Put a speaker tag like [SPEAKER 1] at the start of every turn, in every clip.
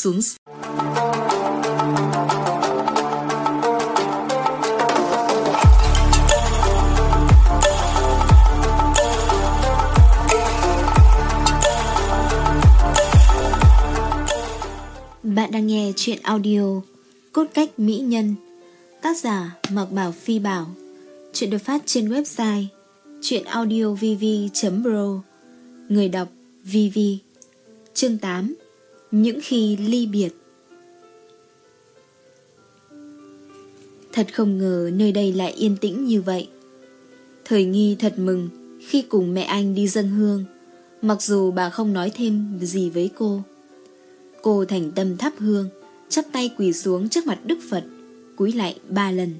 [SPEAKER 1] xuống. Bạn đang nghe chuyện audio Cốt cách mỹ nhân, Tác giả Mạc Bảo Phi Bảo. Chuyện được phát trên website chuyệnaudiovv.pro Người đọc VV Chương 8 những khi ly biệt. Thật không ngờ nơi đây lại yên tĩnh như vậy. Thời nghi thật mừng khi cùng mẹ anh đi dân hương Mặc dù bà không nói thêm gì với cô. Cô thành tâm thắp hương chắp tay quỳ xuống trước mặt Đức Phật cúi lại ba lần.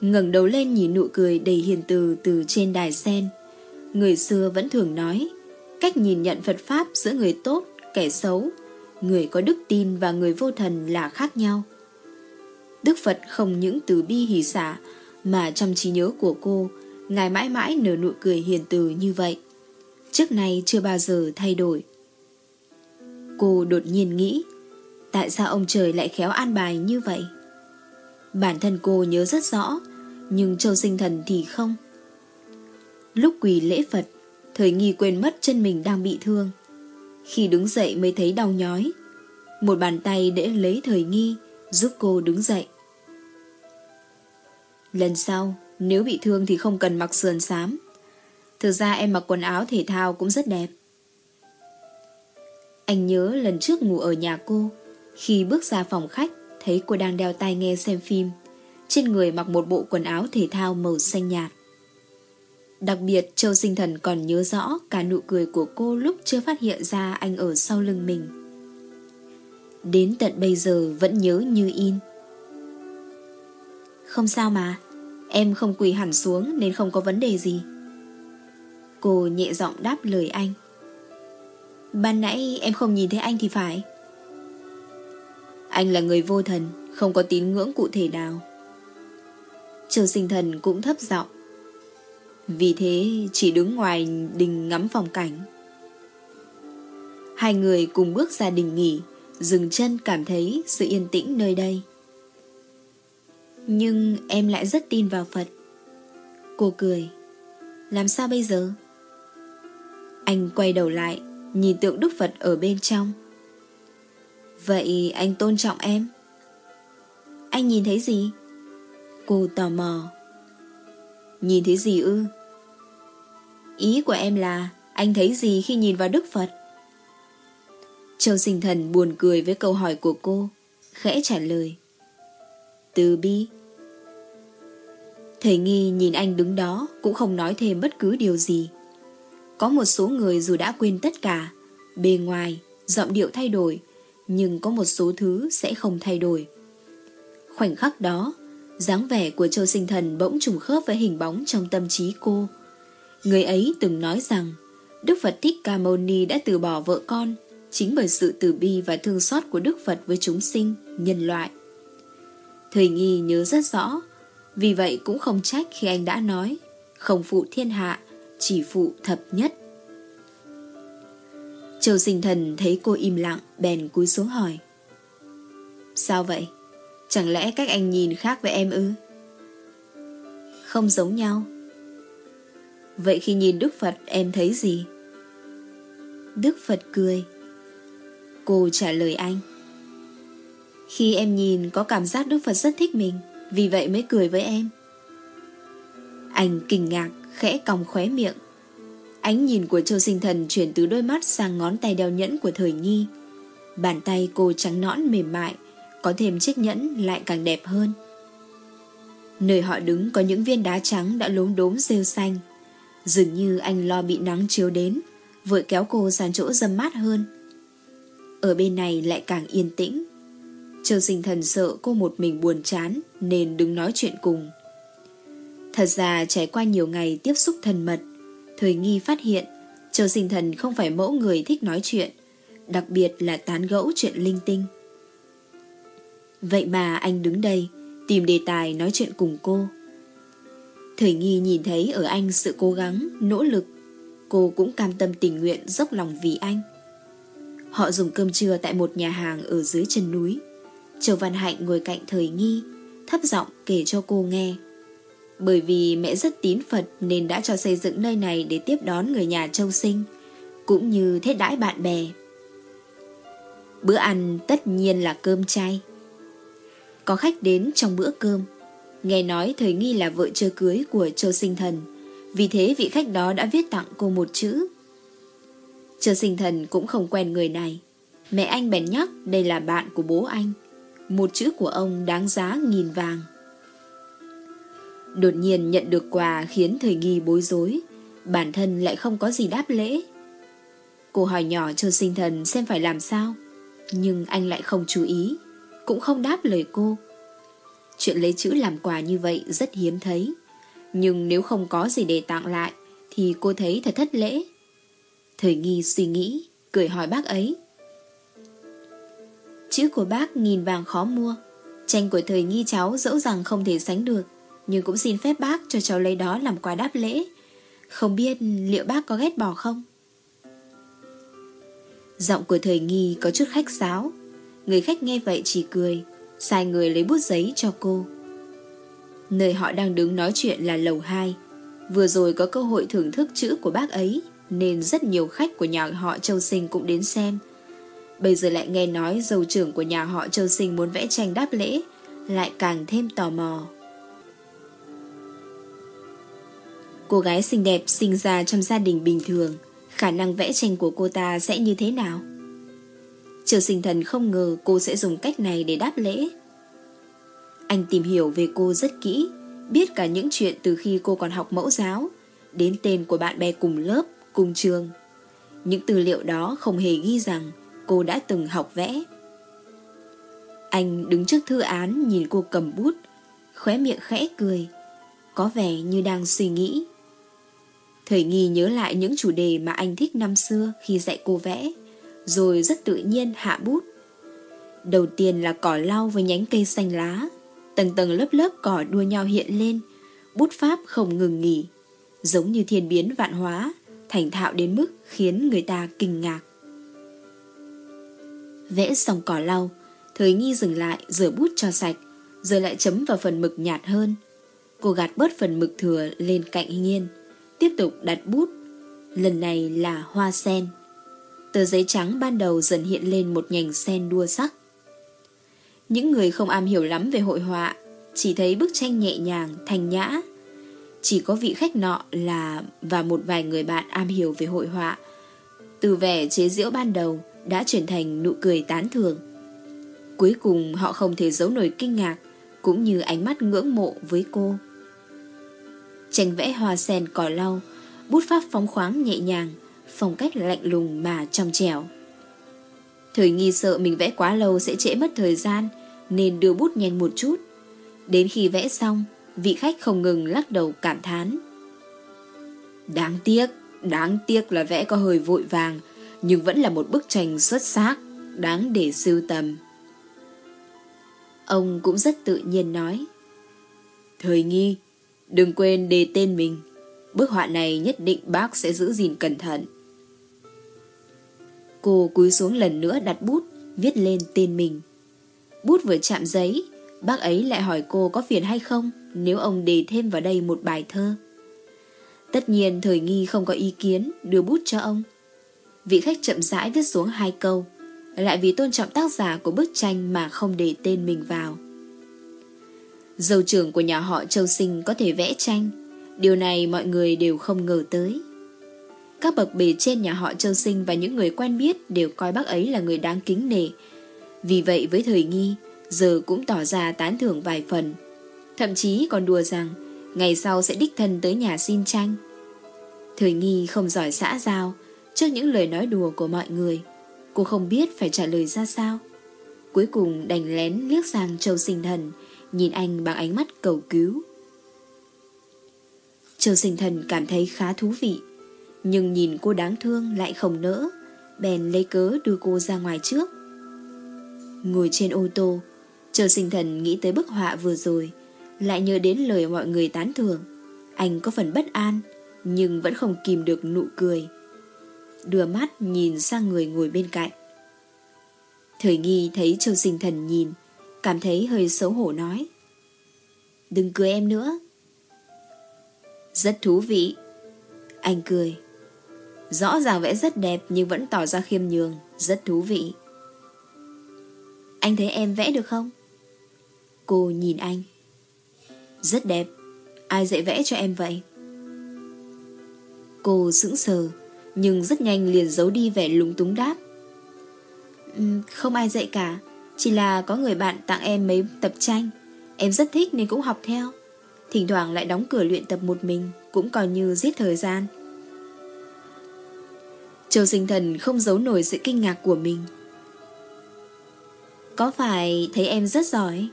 [SPEAKER 1] Ngẩng đầu lên nhìn nụ cười đầy hiền từ từ trên đài sen người xưa vẫn thường nói cách nhìn nhận Phật Pháp giữa người tốt, kẻ xấu, người có đức tin và người vô thần là khác nhau. Đức Phật không những từ bi hỷ xả mà trong trí nhớ của cô, Ngài mãi mãi nở nụ cười hiền từ như vậy. Trước nay chưa bao giờ thay đổi. Cô đột nhiên nghĩ, tại sao ông trời lại khéo an bài như vậy? Bản thân cô nhớ rất rõ, nhưng Châu Sinh Thần thì không. Lúc quỳ lễ Phật, Thời nghi quên mất chân mình đang bị thương. Khi đứng dậy mới thấy đau nhói. Một bàn tay để lấy thời nghi, giúp cô đứng dậy. Lần sau, nếu bị thương thì không cần mặc sườn xám. Thực ra em mặc quần áo thể thao cũng rất đẹp. Anh nhớ lần trước ngủ ở nhà cô, khi bước ra phòng khách, thấy cô đang đeo tai nghe xem phim. Trên người mặc một bộ quần áo thể thao màu xanh nhạt. Đặc biệt Châu Sinh Thần còn nhớ rõ cả nụ cười của cô lúc chưa phát hiện ra anh ở sau lưng mình. Đến tận bây giờ vẫn nhớ như in. Không sao mà, em không quỳ hẳn xuống nên không có vấn đề gì. Cô nhẹ giọng đáp lời anh. Ban nãy em không nhìn thấy anh thì phải. Anh là người vô thần, không có tín ngưỡng cụ thể nào. Châu sinh thần cũng thấp giọng vì thế chỉ đứng ngoài đình ngắm phong cảnh. Hai người cùng bước ra đình nghỉ, dừng chân cảm thấy sự yên tĩnh nơi đây. Nhưng em lại rất tin vào Phật. Cô cười. Làm sao bây giờ? Anh quay đầu lại, nhìn tượng Đức Phật ở bên trong. Vậy anh tôn trọng em? Anh nhìn thấy gì? Cô tò mò. Nhìn thấy gì ư? Ý của em là anh thấy gì khi nhìn vào Đức Phật? Châu sinh thần buồn cười với câu hỏi của cô, khẽ trả lời. Từ bi. Thầy nghi nhìn anh đứng đó cũng không nói thêm bất cứ điều gì. Có một số người dù đã quên tất cả, bề ngoài, giọng điệu thay đổi, nhưng có một số thứ sẽ không thay đổi. Khoảnh khắc đó, dáng vẻ của Châu Sinh Thần bỗng trùng khớp với hình bóng trong tâm trí cô. Người ấy từng nói rằng Đức Phật Thích Ca Mâu Ni đã từ bỏ vợ con chính bởi sự từ bi và thương xót của Đức Phật với chúng sinh, nhân loại. Thời nghi nhớ rất rõ, vì vậy cũng không trách khi anh đã nói không phụ thiên hạ, chỉ phụ thập nhất. Châu sinh thần thấy cô im lặng, bèn cúi xuống hỏi. Sao vậy? Chẳng lẽ cách anh nhìn khác với em ư? Không giống nhau. Vậy khi nhìn Đức Phật em thấy gì? Đức Phật cười. Cô trả lời anh. Khi em nhìn có cảm giác Đức Phật rất thích mình, vì vậy mới cười với em. Anh kinh ngạc, khẽ còng khóe miệng. Ánh nhìn của Châu Sinh Thần chuyển từ đôi mắt sang ngón tay đeo nhẫn của thời nghi. Bàn tay cô trắng nõn mềm mại, có thêm chiếc nhẫn lại càng đẹp hơn. Nơi họ đứng có những viên đá trắng đã lốm đốm rêu xanh, Dường như anh lo bị nắng chiếu đến, Vội kéo cô sang chỗ dâm mát hơn. Ở bên này lại càng yên tĩnh. Châu sinh thần sợ cô một mình buồn chán, Nên đứng nói chuyện cùng. Thật ra trải qua nhiều ngày tiếp xúc thân mật Thời nghi phát hiện Châu sinh thần không phải mẫu người thích nói chuyện, Đặc biệt là tán gẫu chuyện linh tinh. Vậy mà anh đứng đây Tìm đề tài nói chuyện cùng cô. Thời nghi nhìn thấy ở anh sự cố gắng, nỗ lực. Cô cũng cam tâm tình nguyện dốc lòng vì anh. Họ dùng cơm trưa tại một nhà hàng ở dưới chân núi. Châu Văn Hạnh ngồi cạnh thời nghi, thấp giọng kể cho cô nghe. Bởi vì mẹ rất tín Phật nên đã cho xây dựng nơi này để tiếp đón người nhà Châu Sinh, cũng như thế đãi bạn bè. Bữa ăn tất nhiên là cơm chay. Có khách đến trong bữa cơm. Nghe nói thời nghi là vợ chưa cưới của Châu Sinh Thần, vì thế vị khách đó đã viết tặng cô một chữ. Châu Sinh Thần cũng không quen người này. Mẹ anh bèn nhắc đây là bạn của bố anh. Một chữ của ông đáng giá nghìn vàng. Đột nhiên nhận được quà khiến thời nghi bối rối, bản thân lại không có gì đáp lễ. Cô hỏi nhỏ Châu Sinh Thần xem phải làm sao, nhưng anh lại không chú ý, cũng không đáp lời cô. Chuyện lấy chữ làm quà như vậy rất hiếm thấy, nhưng nếu không có gì để tặng lại, thì cô thấy thật thất lễ. Thời nghi suy nghĩ, cười hỏi bác ấy. Chữ của bác nghìn vàng khó mua, tranh của thời nghi cháu dẫu rằng không thể sánh được, nhưng cũng xin phép bác cho cháu lấy đó làm quà đáp lễ. Không biết liệu bác có ghét bỏ không? Giọng của thời nghi có chút khách sáo. Người khách nghe vậy chỉ cười, sai người lấy bút giấy cho cô. Nơi họ đang đứng nói chuyện là lầu 2. Vừa rồi có cơ hội thưởng thức chữ của bác ấy, nên rất nhiều khách của nhà họ Châu Sinh cũng đến xem. Bây giờ lại nghe nói dầu trưởng của nhà họ Châu Sinh muốn vẽ tranh đáp lễ, lại càng thêm tò mò. Cô gái xinh đẹp sinh ra trong gia đình bình thường, khả năng vẽ tranh của cô ta sẽ như thế nào? Triều sinh thần không ngờ cô sẽ dùng cách này để đáp lễ. Anh tìm hiểu về cô rất kỹ, biết cả những chuyện từ khi cô còn học mẫu giáo, đến tên của bạn bè cùng lớp, cùng trường. Những tư liệu đó không hề ghi rằng cô đã từng học vẽ. Anh đứng trước thư án nhìn cô cầm bút, khóe miệng khẽ cười, có vẻ như đang suy nghĩ. Thời nghi nhớ lại những chủ đề mà anh thích năm xưa khi dạy cô vẽ, rồi rất tự nhiên hạ bút. Đầu tiên là cỏ lau với nhánh cây xanh lá, tầng tầng lớp lớp cỏ đua nhau hiện lên, bút pháp không ngừng nghỉ, giống như thiên biến vạn hóa, thành thạo đến mức khiến người ta kinh ngạc. Vẽ xong cỏ lau, thời nghi dừng lại rửa bút cho sạch, rồi lại chấm vào phần mực nhạt hơn. Cô gạt bớt phần mực thừa lên cạnh nghiên, tiếp tục đặt bút. Lần này là hoa sen. Tờ giấy trắng ban đầu dần hiện lên một nhành sen đua sắc. Những người không am hiểu lắm về hội họa chỉ thấy bức tranh nhẹ nhàng, thanh nhã. Chỉ có vị khách nọ là và một vài người bạn am hiểu về hội họa. Từ vẻ chế giễu ban đầu đã chuyển thành nụ cười tán thưởng. Cuối cùng họ không thể giấu nổi kinh ngạc cũng như ánh mắt ngưỡng mộ với cô. Tranh vẽ hoa sen cỏ lau, bút pháp phóng khoáng nhẹ nhàng, phong cách lạnh lùng mà trong trẻo. Thời nghi sợ mình vẽ quá lâu sẽ trễ mất thời gian, nên đưa bút nhanh một chút. Đến khi vẽ xong, vị khách không ngừng lắc đầu cảm thán. Đáng tiếc, đáng tiếc là vẽ có hơi vội vàng, nhưng vẫn là một bức tranh xuất sắc, đáng để sưu tầm. Ông cũng rất tự nhiên nói. Thời nghi, Đừng quên đề tên mình. Bức họa này nhất định bác sẽ giữ gìn cẩn thận. Cô cúi xuống lần nữa đặt bút, viết lên tên mình. Bút vừa chạm giấy, bác ấy lại hỏi cô có phiền hay không nếu ông đề thêm vào đây một bài thơ. Tất nhiên thời nghi không có ý kiến đưa bút cho ông. Vị khách chậm rãi viết xuống hai câu, lại vì tôn trọng tác giả của bức tranh mà không để tên mình vào. Dầu trưởng của nhà họ Châu Sinh có thể vẽ tranh, điều này mọi người đều không ngờ tới. Các bậc bề trên nhà họ Châu Sinh và những người quen biết đều coi bác ấy là người đáng kính nể. Vì vậy với thời nghi, giờ cũng tỏ ra tán thưởng vài phần. Thậm chí còn đùa rằng, ngày sau sẽ đích thân tới nhà xin tranh. Thời nghi không giỏi xã giao, trước những lời nói đùa của mọi người, cô không biết phải trả lời ra sao. Cuối cùng đành lén liếc sang Châu Sinh Thần, nhìn anh bằng ánh mắt cầu cứu. Châu sinh thần cảm thấy khá thú vị, nhưng nhìn cô đáng thương lại không nỡ, bèn lấy cớ đưa cô ra ngoài trước. Ngồi trên ô tô, Châu sinh thần nghĩ tới bức họa vừa rồi, lại nhớ đến lời mọi người tán thưởng. Anh có phần bất an, nhưng vẫn không kìm được nụ cười. Đưa mắt nhìn sang người ngồi bên cạnh. Thời nghi thấy Châu Sinh Thần nhìn, cảm thấy hơi xấu hổ nói. Đừng cười em nữa. Rất thú vị. Anh cười. Rõ ràng vẽ rất đẹp nhưng vẫn tỏ ra khiêm nhường, rất thú vị. Anh thấy em vẽ được không? Cô nhìn anh. Rất đẹp. Ai dạy vẽ cho em vậy? Cô sững sờ, nhưng rất nhanh liền giấu đi vẻ lúng túng đáp. Không ai dạy cả, chỉ là có người bạn tặng em mấy tập tranh. Em rất thích nên cũng học theo. Thỉnh thoảng lại đóng cửa luyện tập một mình, cũng coi như giết thời gian. Châu sinh thần không giấu nổi sự kinh ngạc của mình. Có phải thấy em rất giỏi?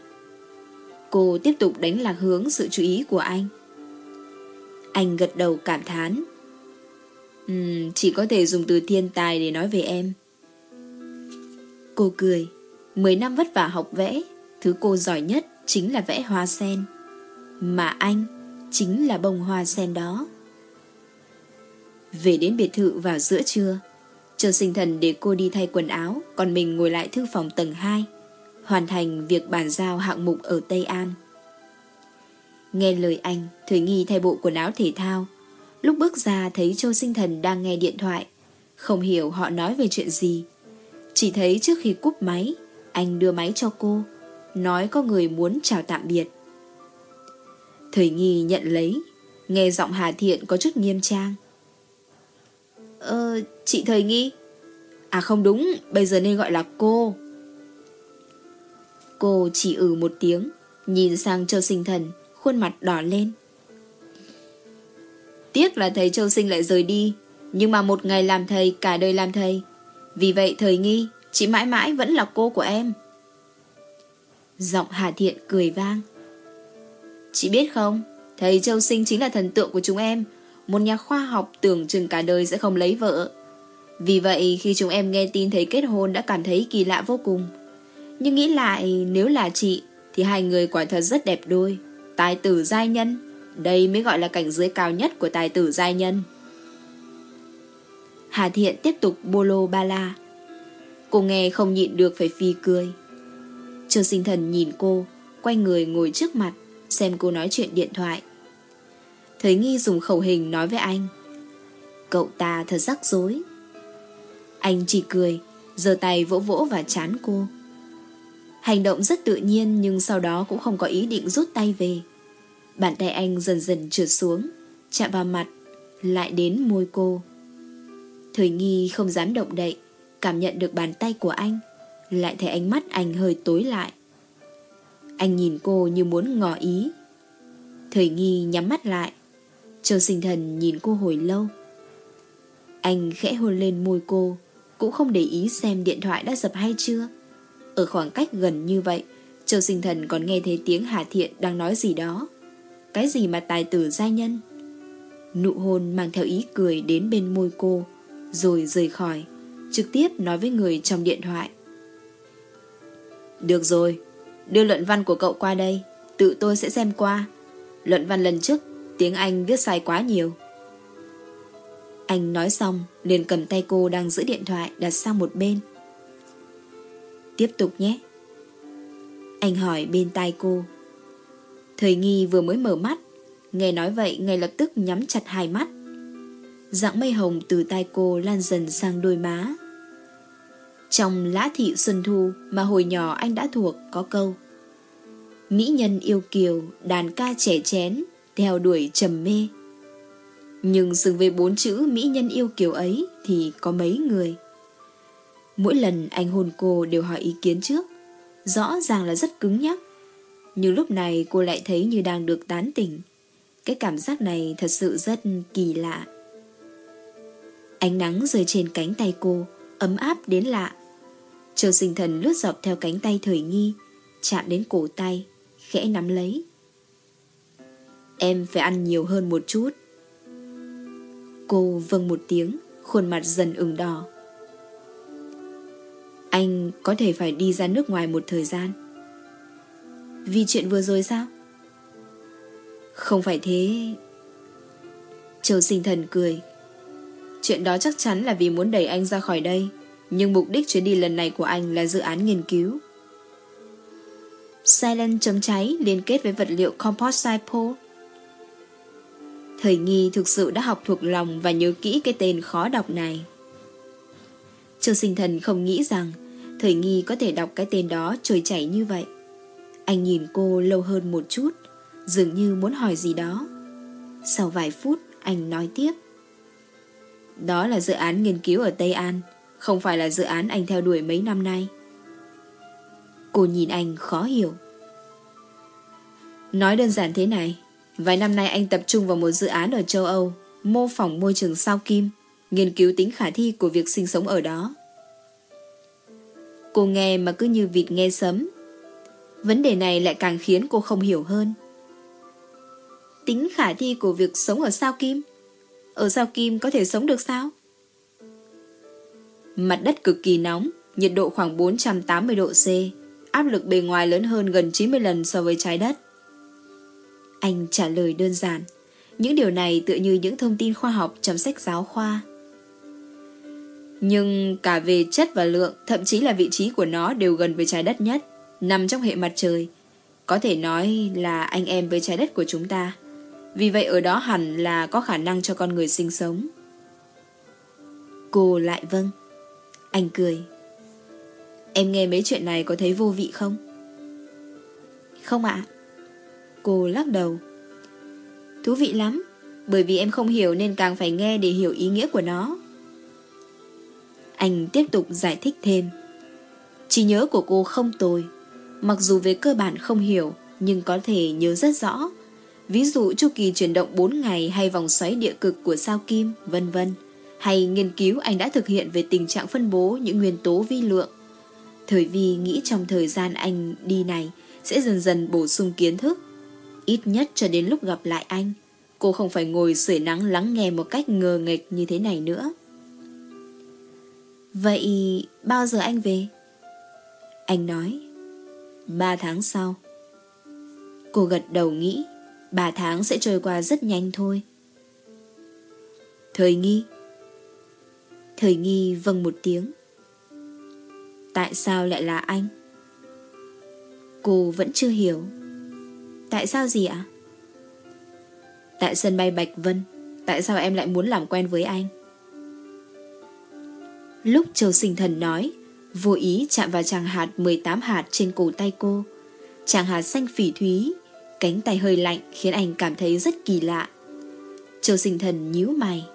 [SPEAKER 1] Cô tiếp tục đánh lạc hướng sự chú ý của anh. Anh gật đầu cảm thán. Uhm, chỉ có thể dùng từ thiên tài để nói về em. Cô cười. Mười năm vất vả học vẽ, thứ cô giỏi nhất chính là vẽ hoa sen. Mà anh chính là bông hoa sen đó. Về đến biệt thự vào giữa trưa, Châu sinh thần để cô đi thay quần áo, còn mình ngồi lại thư phòng tầng 2, hoàn thành việc bàn giao hạng mục ở Tây An. Nghe lời anh, Thủy Nghi thay bộ quần áo thể thao. Lúc bước ra thấy Châu Sinh Thần đang nghe điện thoại. Không hiểu họ nói về chuyện gì. Chỉ thấy trước khi cúp máy, anh đưa máy cho cô, nói có người muốn chào tạm biệt. thủy Nghi nhận lấy, nghe giọng Hà Thiện có chút nghiêm trang. Ờ, chị Thời Nghi. À không đúng, bây giờ nên gọi là cô. Cô chỉ ừ một tiếng, nhìn sang Châu Sinh Thần, khuôn mặt đỏ lên. Tiếc là thầy Châu Sinh lại rời đi, nhưng mà một ngày làm thầy, cả đời làm thầy. Vì vậy thời nghi, chị mãi mãi vẫn là cô của em. Giọng Hà Thiện cười vang. Chị biết không, thầy Châu Sinh chính là thần tượng của chúng em, một nhà khoa học tưởng chừng cả đời sẽ không lấy vợ. Vì vậy khi chúng em nghe tin thấy kết hôn đã cảm thấy kỳ lạ vô cùng. Nhưng nghĩ lại nếu là chị thì hai người quả thật rất đẹp đôi. Tài tử giai nhân, đây mới gọi là cảnh giới cao nhất của tài tử giai nhân. Hà Thiện tiếp tục bolo ba la. Cô nghe không nhịn được phải phi cười. trương sinh thần nhìn cô, quay người ngồi trước mặt, xem cô nói chuyện điện thoại. Thấy nghi dùng khẩu hình nói với anh. Cậu ta thật rắc rối. Anh chỉ cười, giơ tay vỗ vỗ và chán cô. Hành động rất tự nhiên nhưng sau đó cũng không có ý định rút tay về. Bàn tay anh dần dần trượt xuống, chạm vào mặt, lại đến môi cô. Thời nghi không dám động đậy, cảm nhận được bàn tay của anh, lại thấy ánh mắt anh hơi tối lại. Anh nhìn cô như muốn ngỏ ý. Thời nghi nhắm mắt lại. Châu sinh thần nhìn cô hồi lâu. Anh khẽ hôn lên môi cô, cũng không để ý xem điện thoại đã dập hay chưa. Ở khoảng cách gần như vậy, Châu sinh thần còn nghe thấy tiếng Hà Thiện đang nói gì đó. Cái gì mà tài tử gia nhân? Nụ hôn mang theo ý cười đến bên môi cô, rồi rời khỏi, trực tiếp nói với người trong điện thoại. Được rồi, đưa luận văn của cậu qua đây, tự tôi sẽ xem qua. Luận văn lần trước, tiếng Anh viết sai quá nhiều. Anh nói xong, liền cầm tay cô đang giữ điện thoại đặt sang một bên. Tiếp tục nhé. Anh hỏi bên tai cô. Thời nghi vừa mới mở mắt, nghe nói vậy ngay lập tức nhắm chặt hai mắt. Dạng mây hồng từ tai cô lan dần sang đôi má. Trong lã thị xuân thu mà hồi nhỏ anh đã thuộc có câu Mỹ nhân yêu kiều, đàn ca trẻ chén, theo đuổi trầm mê. Nhưng dừng với bốn chữ Mỹ nhân yêu kiều ấy thì có mấy người. Mỗi lần anh hôn cô đều hỏi ý kiến trước, rõ ràng là rất cứng nhắc. Nhưng lúc này cô lại thấy như đang được tán tỉnh. Cái cảm giác này thật sự rất kỳ lạ. Ánh nắng rơi trên cánh tay cô, ấm áp đến lạ. Châu sinh thần lướt dọc theo cánh tay thời nghi, chạm đến cổ tay, khẽ nắm lấy. Em phải ăn nhiều hơn một chút. Cô vâng một tiếng, khuôn mặt dần ửng đỏ. Anh có thể phải đi ra nước ngoài một thời gian. Vì chuyện vừa rồi sao? Không phải thế. Châu sinh thần cười. Chuyện đó chắc chắn là vì muốn đẩy anh ra khỏi đây, Nhưng mục đích chuyến đi lần này của anh là dự án nghiên cứu. Silent chấm cháy liên kết với vật liệu composite pole. Thời nghi thực sự đã học thuộc lòng và nhớ kỹ cái tên khó đọc này. Châu sinh thần không nghĩ rằng Thời nghi có thể đọc cái tên đó trôi chảy như vậy. Anh nhìn cô lâu hơn một chút, dường như muốn hỏi gì đó. Sau vài phút, anh nói tiếp. Đó là dự án nghiên cứu ở Tây An, không phải là dự án anh theo đuổi mấy năm nay. Cô nhìn anh khó hiểu. Nói đơn giản thế này, vài năm nay anh tập trung vào một dự án ở châu Âu, mô phỏng môi trường sao kim, nghiên cứu tính khả thi của việc sinh sống ở đó. Cô nghe mà cứ như vịt nghe sấm. Vấn đề này lại càng khiến cô không hiểu hơn. Tính khả thi của việc sống ở sao kim? Ở sao kim có thể sống được sao? Mặt đất cực kỳ nóng, nhiệt độ khoảng 480 độ C, áp lực bề ngoài lớn hơn gần 90 lần so với trái đất. Anh trả lời đơn giản, những điều này tựa như những thông tin khoa học trong sách giáo khoa. Nhưng cả về chất và lượng, thậm chí là vị trí của nó đều gần với trái đất nhất, nằm trong hệ mặt trời. Có thể nói là anh em với trái đất của chúng ta. Vì vậy ở đó hẳn là có khả năng cho con người sinh sống. Cô lại vâng. Anh cười. Em nghe mấy chuyện này có thấy vô vị không? Không ạ. Cô lắc đầu. Thú vị lắm, bởi vì em không hiểu nên càng phải nghe để hiểu ý nghĩa của nó. Anh tiếp tục giải thích thêm. Trí nhớ của cô không tồi, mặc dù về cơ bản không hiểu, nhưng có thể nhớ rất rõ. Ví dụ chu kỳ chuyển động 4 ngày hay vòng xoáy địa cực của sao kim, vân vân. Hay nghiên cứu anh đã thực hiện về tình trạng phân bố những nguyên tố vi lượng. Thời vi nghĩ trong thời gian anh đi này sẽ dần dần bổ sung kiến thức. Ít nhất cho đến lúc gặp lại anh, cô không phải ngồi sưởi nắng lắng nghe một cách ngờ nghịch như thế này nữa. Vậy bao giờ anh về? Anh nói Ba tháng sau Cô gật đầu nghĩ Ba tháng sẽ trôi qua rất nhanh thôi Thời nghi Thời nghi vâng một tiếng Tại sao lại là anh? Cô vẫn chưa hiểu Tại sao gì ạ? Tại sân bay Bạch Vân Tại sao em lại muốn làm quen với anh? Lúc Châu Sinh Thần nói, vô ý chạm vào chàng hạt 18 hạt trên cổ tay cô. Chàng hạt xanh phỉ thúy, cánh tay hơi lạnh khiến anh cảm thấy rất kỳ lạ. Châu Sinh Thần nhíu mày,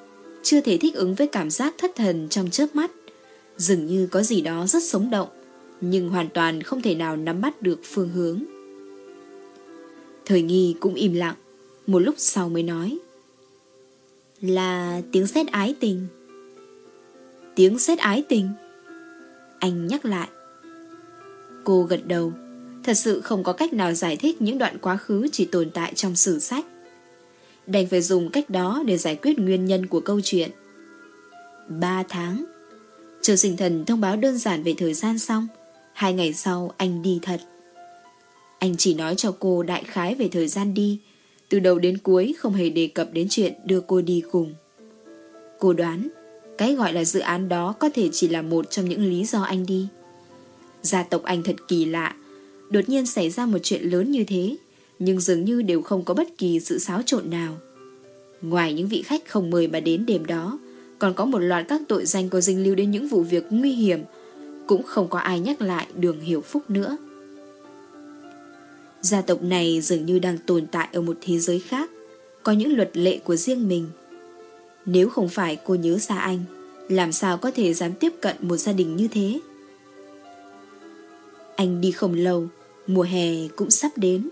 [SPEAKER 1] chưa thể thích ứng với cảm giác thất thần trong chớp mắt. Dường như có gì đó rất sống động, nhưng hoàn toàn không thể nào nắm bắt được phương hướng. Thời nghi cũng im lặng, một lúc sau mới nói. Là tiếng sét ái tình. Tiếng sét ái tình? Anh nhắc lại. Cô gật đầu Thật sự không có cách nào giải thích những đoạn quá khứ chỉ tồn tại trong sử sách. Đành phải dùng cách đó để giải quyết nguyên nhân của câu chuyện. Ba tháng Chờ sinh thần thông báo đơn giản về thời gian xong. Hai ngày sau anh đi thật. Anh chỉ nói cho cô đại khái về thời gian đi Từ đầu đến cuối không hề đề cập đến chuyện đưa cô đi cùng Cô đoán cái gọi là dự án đó có thể chỉ là một trong những lý do anh đi. Gia tộc anh thật kỳ lạ, đột nhiên xảy ra một chuyện lớn như thế, nhưng dường như đều không có bất kỳ sự xáo trộn nào. Ngoài những vị khách không mời mà đến đêm đó, còn có một loạt các tội danh có dinh lưu đến những vụ việc nguy hiểm, cũng không có ai nhắc lại đường hiểu phúc nữa. Gia tộc này dường như đang tồn tại ở một thế giới khác, có những luật lệ của riêng mình, nếu không phải cô nhớ xa anh, làm sao có thể dám tiếp cận một gia đình như thế? Anh đi không lâu, mùa hè cũng sắp đến.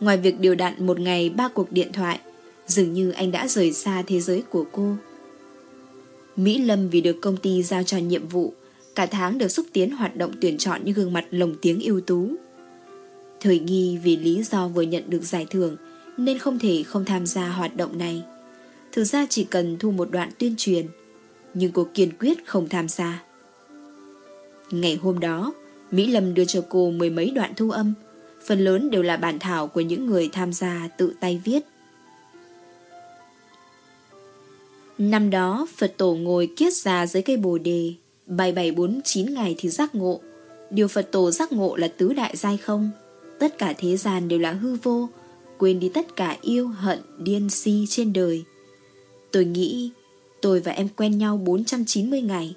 [SPEAKER 1] Ngoài việc điều đặn một ngày ba cuộc điện thoại, dường như anh đã rời xa thế giới của cô. Mỹ Lâm vì được công ty giao cho nhiệm vụ, cả tháng được xúc tiến hoạt động tuyển chọn những gương mặt lồng tiếng ưu tú. Thời nghi vì lý do vừa nhận được giải thưởng, nên không thể không tham gia hoạt động này. Thực ra chỉ cần thu một đoạn tuyên truyền, Nhưng cô kiên quyết không tham gia Ngày hôm đó, Mỹ Lâm đưa cho cô mười mấy đoạn thu âm, Phần lớn đều là bản thảo của những người tham gia tự tay viết Năm đó, Phật tổ ngồi kiết già dưới cây bồ đề 7749 ngày thì giác ngộ. Điều Phật tổ giác ngộ là tứ đại giai không. Tất cả thế gian đều là hư vô, quên đi tất cả yêu hận điên si trên đời. Tôi nghĩ tôi và em quen nhau 490 ngày,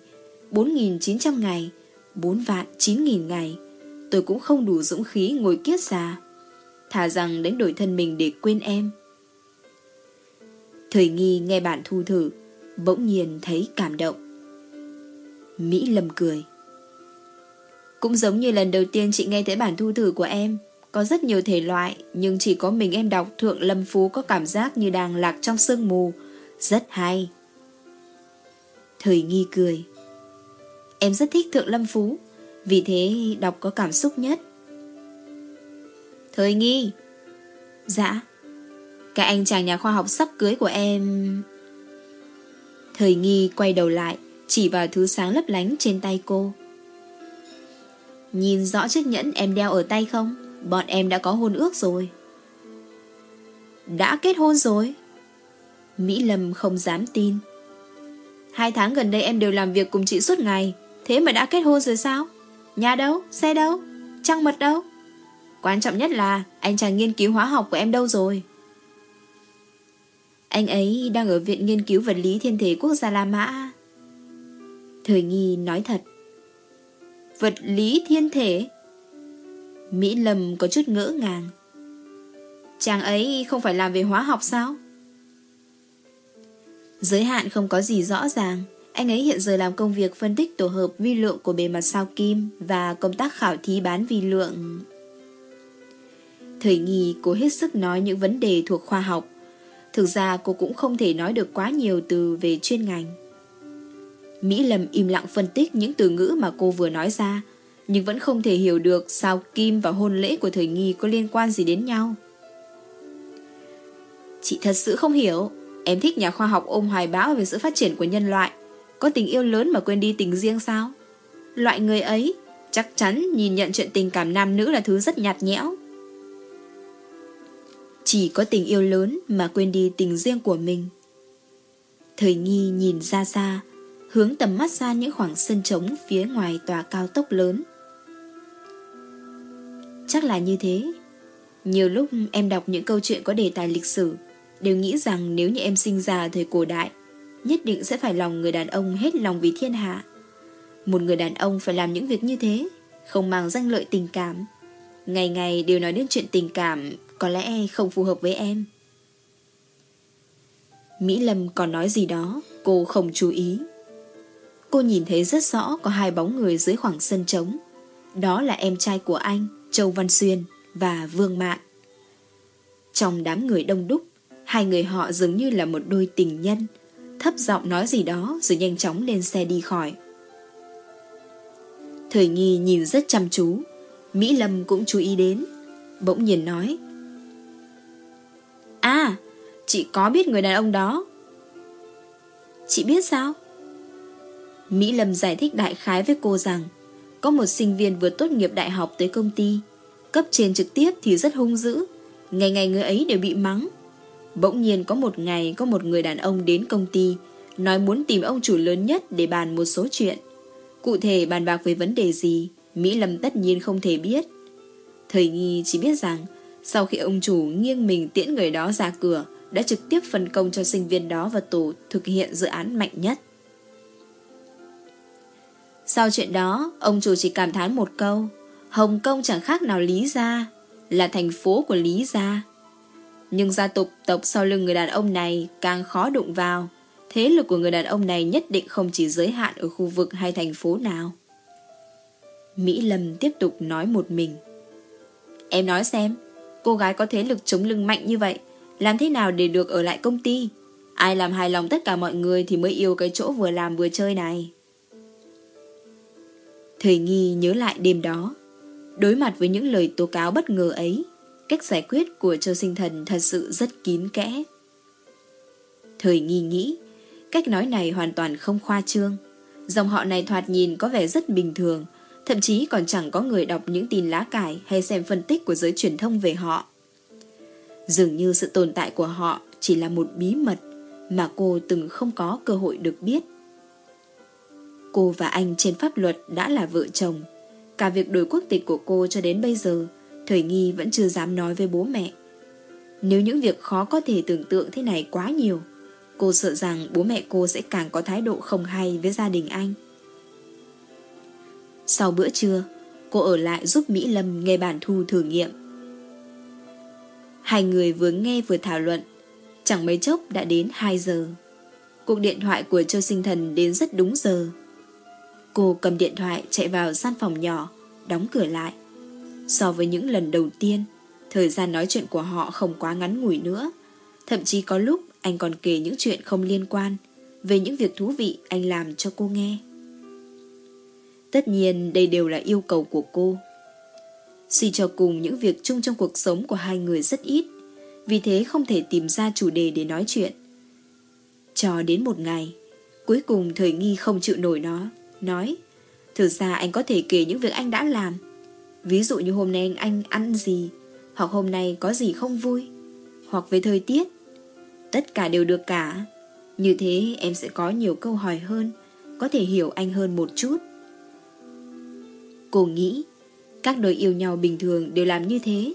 [SPEAKER 1] 4.900 ngày, 4 vạn 9.000 ngày. Tôi cũng không đủ dũng khí ngồi kiết già. Thà rằng đánh đổi thân mình để quên em. Thời nghi nghe bạn thu thử, bỗng nhiên thấy cảm động. Mỹ lầm cười. Cũng giống như lần đầu tiên chị nghe thấy bản thu thử của em, có rất nhiều thể loại, nhưng chỉ có mình em đọc Thượng Lâm Phú có cảm giác như đang lạc trong sương mù. Rất hay. Thời nghi cười. Em rất thích Thượng Lâm Phú, vì thế đọc có cảm xúc nhất. Thời nghi. Dạ. Cái anh chàng nhà khoa học sắp cưới của em... Thời nghi quay đầu lại, chỉ vào thứ sáng lấp lánh trên tay cô. Nhìn rõ chiếc nhẫn em đeo ở tay không? Bọn em đã có hôn ước rồi. Đã kết hôn rồi? Mỹ Lâm không dám tin. Hai tháng gần đây em đều làm việc cùng chị suốt ngày, thế mà đã kết hôn rồi sao? Nhà đâu? Xe đâu? Trăng mật đâu? Quan trọng nhất là anh chàng nghiên cứu hóa học của em đâu rồi? Anh ấy đang ở Viện Nghiên cứu Vật lý Thiên thể Quốc gia La Mã. Thời nghi nói thật. Vật lý thiên thể? Mỹ Lâm có chút ngỡ ngàng. Chàng ấy không phải làm về hóa học sao? Giới hạn không có gì rõ ràng. Anh ấy hiện giờ làm công việc phân tích tổ hợp vi lượng của bề mặt sao kim và công tác khảo thí bán vi lượng. Thời nghi cô hết sức nói những vấn đề thuộc khoa học. Thực ra cô cũng không thể nói được quá nhiều từ về chuyên ngành. Mỹ Lâm im lặng phân tích những từ ngữ mà cô vừa nói ra, nhưng vẫn không thể hiểu được sao Kim và hôn lễ của thời nghi có liên quan gì đến nhau. Chị thật sự không hiểu, em thích nhà khoa học ôm hoài bão về sự phát triển của nhân loại, có tình yêu lớn mà quên đi tình riêng sao? Loại người ấy chắc chắn nhìn nhận chuyện tình cảm nam nữ là thứ rất nhạt nhẽo. Chỉ có tình yêu lớn mà quên đi tình riêng của mình. Thời nghi nhìn ra xa, hướng tầm mắt ra những khoảng sân trống phía ngoài tòa cao tốc lớn. Chắc là như thế. Nhiều lúc em đọc những câu chuyện có đề tài lịch sử, đều nghĩ rằng nếu như em sinh ra thời cổ đại, nhất định sẽ phải lòng người đàn ông hết lòng vì thiên hạ. Một người đàn ông phải làm những việc như thế, không mang danh lợi tình cảm. Ngày ngày đều nói đến chuyện tình cảm, có lẽ không phù hợp với em. Mỹ Lâm còn nói gì đó, cô không chú ý. Cô nhìn thấy rất rõ có hai bóng người dưới khoảng sân trống. Đó là em trai của anh, Châu Văn Xuyên và Vương Mạn. Trong đám người đông đúc, hai người họ dường như là một đôi tình nhân, thấp giọng nói gì đó rồi nhanh chóng lên xe đi khỏi. Thời nghi nhìn rất chăm chú, Mỹ Lâm cũng chú ý đến, bỗng nhiên nói. À, chị có biết người đàn ông đó. Chị biết sao? Mỹ Lâm giải thích đại khái với cô rằng có một sinh viên vừa tốt nghiệp đại học tới công ty, cấp trên trực tiếp thì rất hung dữ, ngày ngày người ấy đều bị mắng. Bỗng nhiên có một ngày có một người đàn ông đến công ty, nói muốn tìm ông chủ lớn nhất để bàn một số chuyện. Cụ thể bàn bạc về vấn đề gì, Mỹ Lâm tất nhiên không thể biết. Thời nghi chỉ biết rằng, sau khi ông chủ nghiêng mình tiễn người đó ra cửa, đã trực tiếp phân công cho sinh viên đó vào tổ thực hiện dự án mạnh nhất. Sau chuyện đó, ông chủ chỉ cảm thán một câu, Hồng Kông chẳng khác nào Lý Gia, là thành phố của Lý Gia. Nhưng gia tục tộc sau lưng người đàn ông này càng khó đụng vào, thế lực của người đàn ông này nhất định không chỉ giới hạn ở khu vực hay thành phố nào. Mỹ Lâm tiếp tục nói một mình. Em nói xem, cô gái có thế lực chống lưng mạnh như vậy, làm thế nào để được ở lại công ty? Ai làm hài lòng tất cả mọi người thì mới yêu cái chỗ vừa làm vừa chơi này. Thời nghi nhớ lại đêm đó. Đối mặt với những lời tố cáo bất ngờ ấy, cách giải quyết của Châu Sinh Thần thật sự rất kín kẽ. Thời nghi nghĩ, cách nói này hoàn toàn không khoa trương. Dòng họ này thoạt nhìn có vẻ rất bình thường, thậm chí còn chẳng có người đọc những tin lá cải hay xem phân tích của giới truyền thông về họ. Dường như sự tồn tại của họ chỉ là một bí mật mà cô từng không có cơ hội được biết. Cô và anh trên pháp luật đã là vợ chồng. Cả việc đổi quốc tịch của cô cho đến bây giờ, Thời Nghi vẫn chưa dám nói với bố mẹ. Nếu những việc khó có thể tưởng tượng thế này quá nhiều, cô sợ rằng bố mẹ cô sẽ càng có thái độ không hay với gia đình anh. Sau bữa trưa, cô ở lại giúp Mỹ Lâm nghe bản thu thử nghiệm. Hai người vừa nghe vừa thảo luận, chẳng mấy chốc đã đến 2 giờ. Cuộc điện thoại của Châu Sinh Thần đến rất đúng giờ. Cô cầm điện thoại chạy vào gian phòng nhỏ, đóng cửa lại. So với những lần đầu tiên, thời gian nói chuyện của họ không quá ngắn ngủi nữa. Thậm chí có lúc anh còn kể những chuyện không liên quan về những việc thú vị anh làm cho cô nghe. Tất nhiên đây đều là yêu cầu của cô. Suy cho cùng những việc chung trong cuộc sống của hai người rất ít, vì thế không thể tìm ra chủ đề để nói chuyện. Cho đến một ngày, cuối cùng thời nghi không chịu nổi nó, nói Thực ra anh có thể kể những việc anh đã làm. Ví dụ như hôm nay anh ăn gì, hoặc hôm nay có gì không vui, hoặc về thời tiết. Tất cả đều được cả. Như thế em sẽ có nhiều câu hỏi hơn, có thể hiểu anh hơn một chút. Cô nghĩ, các đôi yêu nhau bình thường đều làm như thế.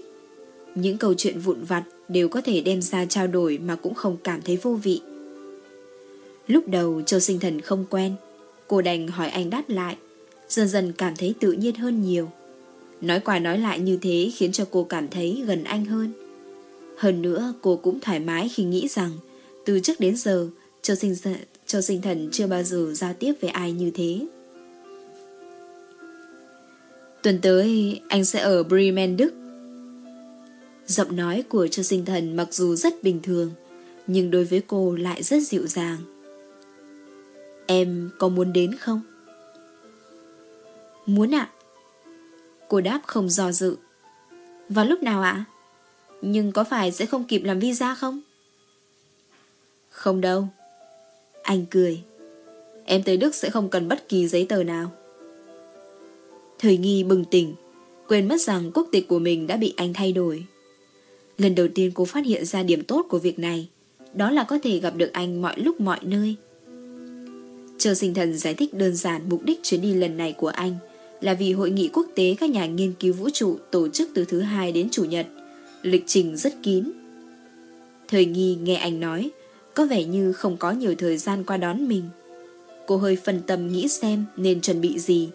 [SPEAKER 1] Những câu chuyện vụn vặt đều có thể đem ra trao đổi mà cũng không cảm thấy vô vị. Lúc đầu Châu Sinh Thần không quen, cô đành hỏi anh đáp lại, dần dần cảm thấy tự nhiên hơn nhiều. Nói qua nói lại như thế khiến cho cô cảm thấy gần anh hơn. Hơn nữa cô cũng thoải mái khi nghĩ rằng từ trước đến giờ Châu Sinh, Châu Sinh Thần chưa bao giờ giao tiếp với ai như thế. Tuần tới anh sẽ ở Bremen, Đức. Giọng nói của Châu Sinh Thần mặc dù rất bình thường, nhưng đối với cô lại rất dịu dàng. Em có muốn đến không? Muốn ạ. Cô đáp không do dự. Vào lúc nào ạ? Nhưng có phải sẽ không kịp làm visa không? Không đâu. Anh cười. Em tới Đức sẽ không cần bất kỳ giấy tờ nào. Thời nghi bừng tỉnh, quên mất rằng quốc tịch của mình đã bị anh thay đổi. Lần đầu tiên cô phát hiện ra điểm tốt của việc này, đó là có thể gặp được anh mọi lúc mọi nơi. Châu sinh thần giải thích đơn giản mục đích chuyến đi lần này của anh là vì hội nghị quốc tế các nhà nghiên cứu vũ trụ tổ chức từ thứ hai đến chủ nhật. Lịch trình rất kín. Thời nghi nghe anh nói, có vẻ như không có nhiều thời gian qua đón mình. Cô hơi phân tâm nghĩ xem nên chuẩn bị gì,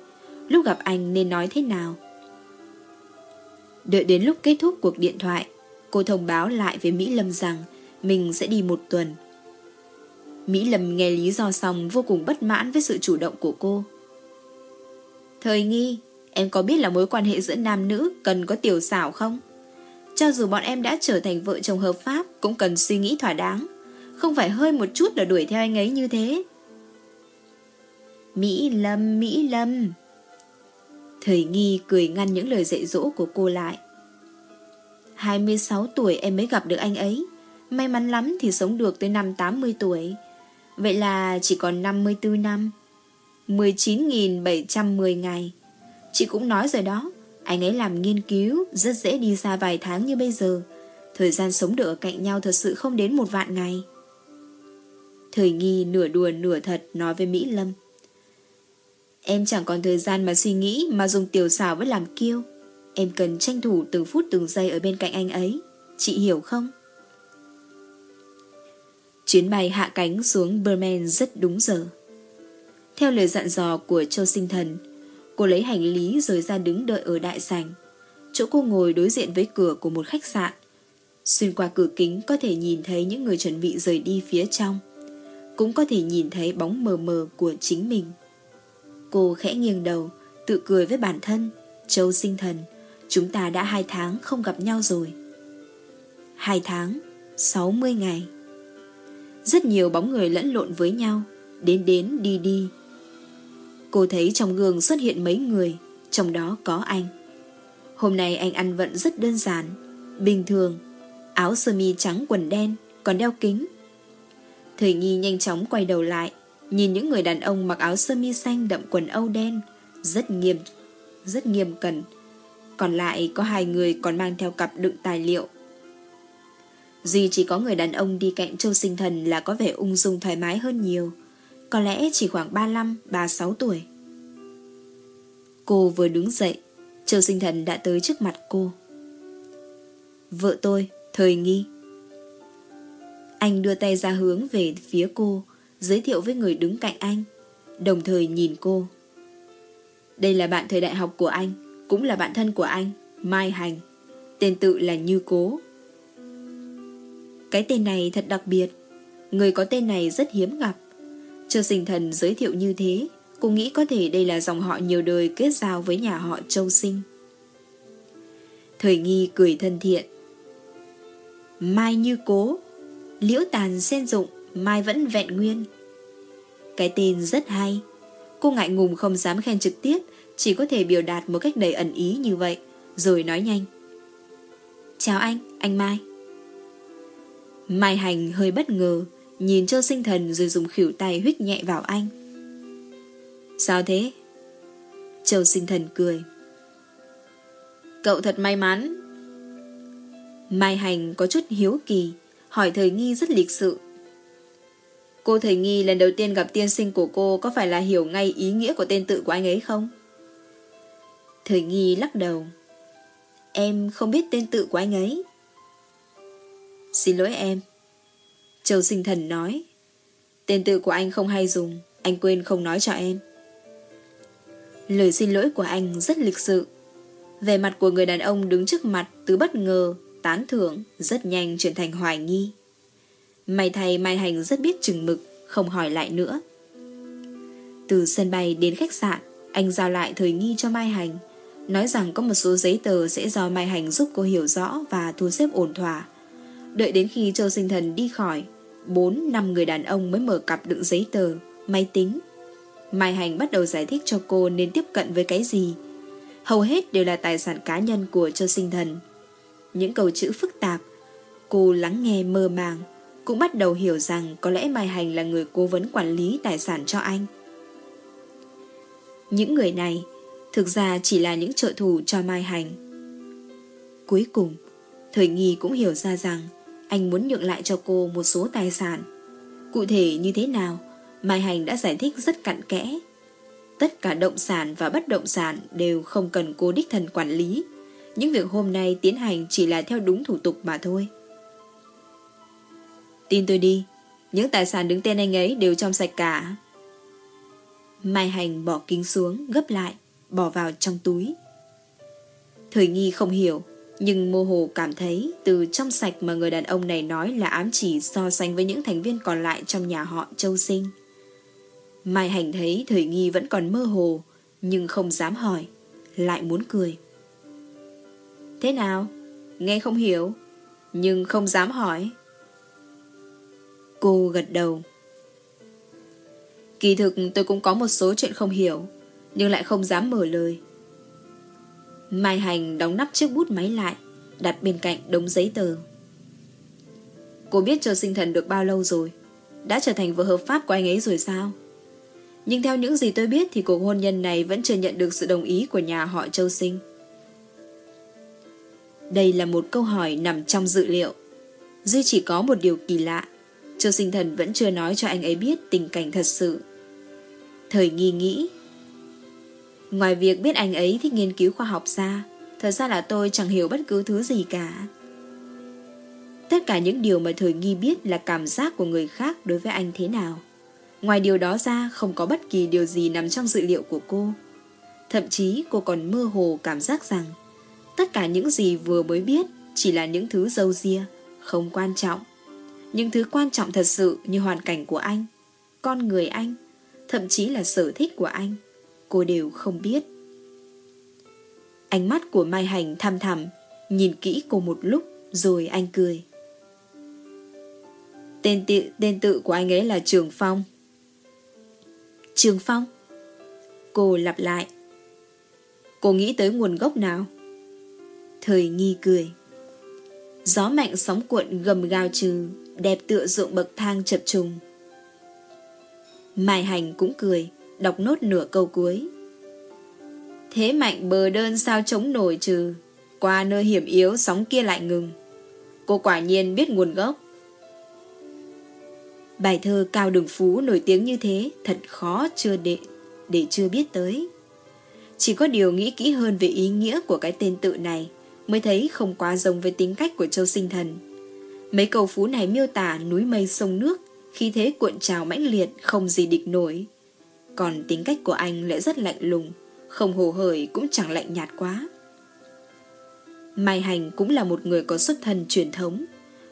[SPEAKER 1] lúc gặp anh nên nói thế nào. Đợi đến lúc kết thúc cuộc điện thoại, cô thông báo lại với Mỹ Lâm rằng mình sẽ đi một tuần. Mỹ Lâm nghe lý do xong vô cùng bất mãn với sự chủ động của cô. Thời nghi, em có biết là mối quan hệ giữa nam nữ cần có tiểu xảo không? Cho dù bọn em đã trở thành vợ chồng hợp pháp cũng cần suy nghĩ thỏa đáng. Không phải hơi một chút là đuổi theo anh ấy như thế. Mỹ Lâm, Mỹ Lâm. Thời nghi cười ngăn những lời dạy dỗ của cô lại. 26 tuổi em mới gặp được anh ấy. May mắn lắm thì sống được tới năm 80 tuổi. Vậy là chỉ còn 54 năm. 19.710 ngày. Chị cũng nói rồi đó, anh ấy làm nghiên cứu, rất dễ đi xa vài tháng như bây giờ. Thời gian sống được ở cạnh nhau thật sự không đến một vạn ngày. Thời nghi nửa đùa nửa thật nói với Mỹ Lâm. Em chẳng còn thời gian mà suy nghĩ mà dùng tiểu xảo với làm kiêu. Em cần tranh thủ từng phút từng giây ở bên cạnh anh ấy. Chị hiểu không? Chuyến bay hạ cánh xuống Berman rất đúng giờ. Theo lời dặn dò của Châu Sinh Thần, cô lấy hành lý rồi ra đứng đợi ở đại sảnh. Chỗ cô ngồi đối diện với cửa của một khách sạn. Xuyên qua cửa kính có thể nhìn thấy những người chuẩn bị rời đi phía trong. Cũng có thể nhìn thấy bóng mờ mờ của chính mình. Cô khẽ nghiêng đầu, tự cười với bản thân. Châu Sinh Thần, chúng ta đã hai tháng không gặp nhau rồi. Hai tháng, 60 ngày. Rất nhiều bóng người lẫn lộn với nhau, đến đến đi đi, Cô thấy trong gương xuất hiện mấy người, trong đó có anh. Hôm nay anh ăn vận rất đơn giản, bình thường, áo sơ mi trắng quần đen, còn đeo kính. Thời nghi nhanh chóng quay đầu lại, nhìn những người đàn ông mặc áo sơ mi xanh đậm quần âu đen, rất nghiêm, rất nghiêm cẩn. Còn lại có hai người còn mang theo cặp đựng tài liệu. Duy chỉ có người đàn ông đi cạnh châu sinh thần là có vẻ ung dung thoải mái hơn nhiều. Có lẽ chỉ khoảng 35-36 tuổi. Cô vừa đứng dậy Châu sinh thần đã tới trước mặt cô. Vợ tôi, thời nghi. Anh đưa tay ra hướng về phía cô Giới thiệu với người đứng cạnh anh Đồng thời nhìn cô. Đây là bạn thời đại học của anh Cũng là bạn thân của anh Mai Hành. Tên tự là Như Cố. Cái tên này thật đặc biệt Người có tên này rất hiếm gặp Châu sinh thần giới thiệu như thế Cô nghĩ có thể đây là dòng họ nhiều đời kết giao với nhà họ Châu Sinh. Thời nghi cười thân thiện. Mai như cố, liễu tàn sen dụng, mai vẫn vẹn nguyên. Cái tên rất hay. Cô ngại ngùng không dám khen trực tiếp, chỉ có thể biểu đạt một cách đầy ẩn ý như vậy, rồi nói nhanh. Chào anh, anh Mai. Mai Hành hơi bất ngờ, nhìn Châu Sinh Thần rồi dùng khỉu tay huyết nhẹ vào anh. Sao thế? Châu sinh thần cười. Cậu thật may mắn. Mai Hành có chút hiếu kỳ, hỏi thời nghi rất lịch sự. Cô thời nghi lần đầu tiên gặp tiên sinh của cô có phải là hiểu ngay ý nghĩa của tên tự của anh ấy không? Thời nghi lắc đầu. Em không biết tên tự của anh ấy. Xin lỗi em. Châu sinh thần nói. Tên tự của anh không hay dùng, anh quên không nói cho em. Lời xin lỗi của anh rất lịch sự. Về mặt của người đàn ông đứng trước mặt từ bất ngờ, tán thưởng, rất nhanh chuyển thành hoài nghi. May thay Mai Hành rất biết chừng mực, không hỏi lại nữa. Từ sân bay đến khách sạn, anh giao lại thời nghi cho Mai Hành, nói rằng có một số giấy tờ sẽ do Mai Hành giúp cô hiểu rõ và thu xếp ổn thỏa. Đợi đến khi Châu Sinh Thần đi khỏi, bốn năm người đàn ông mới mở cặp đựng giấy tờ, máy tính, Mai Hành bắt đầu giải thích cho cô nên tiếp cận với cái gì. Hầu hết đều là tài sản cá nhân của Châu Sinh Thần. Những câu chữ phức tạp, cô lắng nghe mơ màng, cũng bắt đầu hiểu rằng có lẽ Mai Hành là người cố vấn quản lý tài sản cho anh. Những người này thực ra chỉ là những trợ thủ cho Mai Hành. Cuối cùng, Thời Nghi cũng hiểu ra rằng anh muốn nhượng lại cho cô một số tài sản. Cụ thể như thế nào Mai Hành đã giải thích rất cặn kẽ. Tất cả động sản và bất động sản đều không cần cô đích thần quản lý. Những việc hôm nay tiến hành chỉ là theo đúng thủ tục mà thôi. Tin tôi đi, những tài sản đứng tên anh ấy đều trong sạch cả. Mai Hành bỏ kính xuống, gấp lại, bỏ vào trong túi. Thời nghi không hiểu, nhưng mô hồ cảm thấy từ trong sạch mà người đàn ông này nói là ám chỉ so sánh với những thành viên còn lại trong nhà họ Châu Sinh. Mai Hành thấy thời nghi vẫn còn mơ hồ, nhưng không dám hỏi, lại muốn cười. Thế nào? Nghe không hiểu, nhưng không dám hỏi. Cô gật đầu. Kỳ thực tôi cũng có một số chuyện không hiểu, nhưng lại không dám mở lời. Mai Hành đóng nắp chiếc bút máy lại, đặt bên cạnh đống giấy tờ. Cô biết chờ sinh thần được bao lâu rồi? Đã trở thành vợ hợp pháp của anh ấy rồi sao? Nhưng theo những gì tôi biết thì cuộc hôn nhân này vẫn chưa nhận được sự đồng ý của nhà họ Châu Sinh. Đây là một câu hỏi nằm trong dự liệu. Duy chỉ có một điều kỳ lạ. Châu Sinh Thần vẫn chưa nói cho anh ấy biết tình cảnh thật sự. Thời nghi nghĩ. Ngoài việc biết anh ấy thích nghiên cứu khoa học ra, thật ra là tôi chẳng hiểu bất cứ thứ gì cả. Tất cả những điều mà thời nghi biết là cảm giác của người khác đối với anh thế nào. Ngoài điều đó ra không có bất kỳ điều gì nằm trong dự liệu của cô. Thậm chí cô còn mơ hồ cảm giác rằng tất cả những gì vừa mới biết chỉ là những thứ dâu ria, không quan trọng. Những thứ quan trọng thật sự như hoàn cảnh của anh, con người anh, thậm chí là sở thích của anh, cô đều không biết. Ánh mắt của Mai Hành thăm thẳm, nhìn kỹ cô một lúc rồi anh cười. Tên, tự, tên tự của anh ấy là Trường Phong. Trường Phong Cô lặp lại Cô nghĩ tới nguồn gốc nào Thời nghi cười Gió mạnh sóng cuộn gầm gào trừ Đẹp tựa ruộng bậc thang chập trùng Mai Hành cũng cười Đọc nốt nửa câu cuối Thế mạnh bờ đơn sao chống nổi trừ Qua nơi hiểm yếu sóng kia lại ngừng Cô quả nhiên biết nguồn gốc Bài thơ Cao Đường Phú nổi tiếng như thế thật khó chưa để, để chưa biết tới. Chỉ có điều nghĩ kỹ hơn về ý nghĩa của cái tên tự này mới thấy không quá giống với tính cách của Châu Sinh Thần. Mấy câu phú này miêu tả núi mây sông nước, khi thế cuộn trào mãnh liệt không gì địch nổi. Còn tính cách của anh lại rất lạnh lùng, không hồ hởi cũng chẳng lạnh nhạt quá. Mai Hành cũng là một người có xuất thân truyền thống,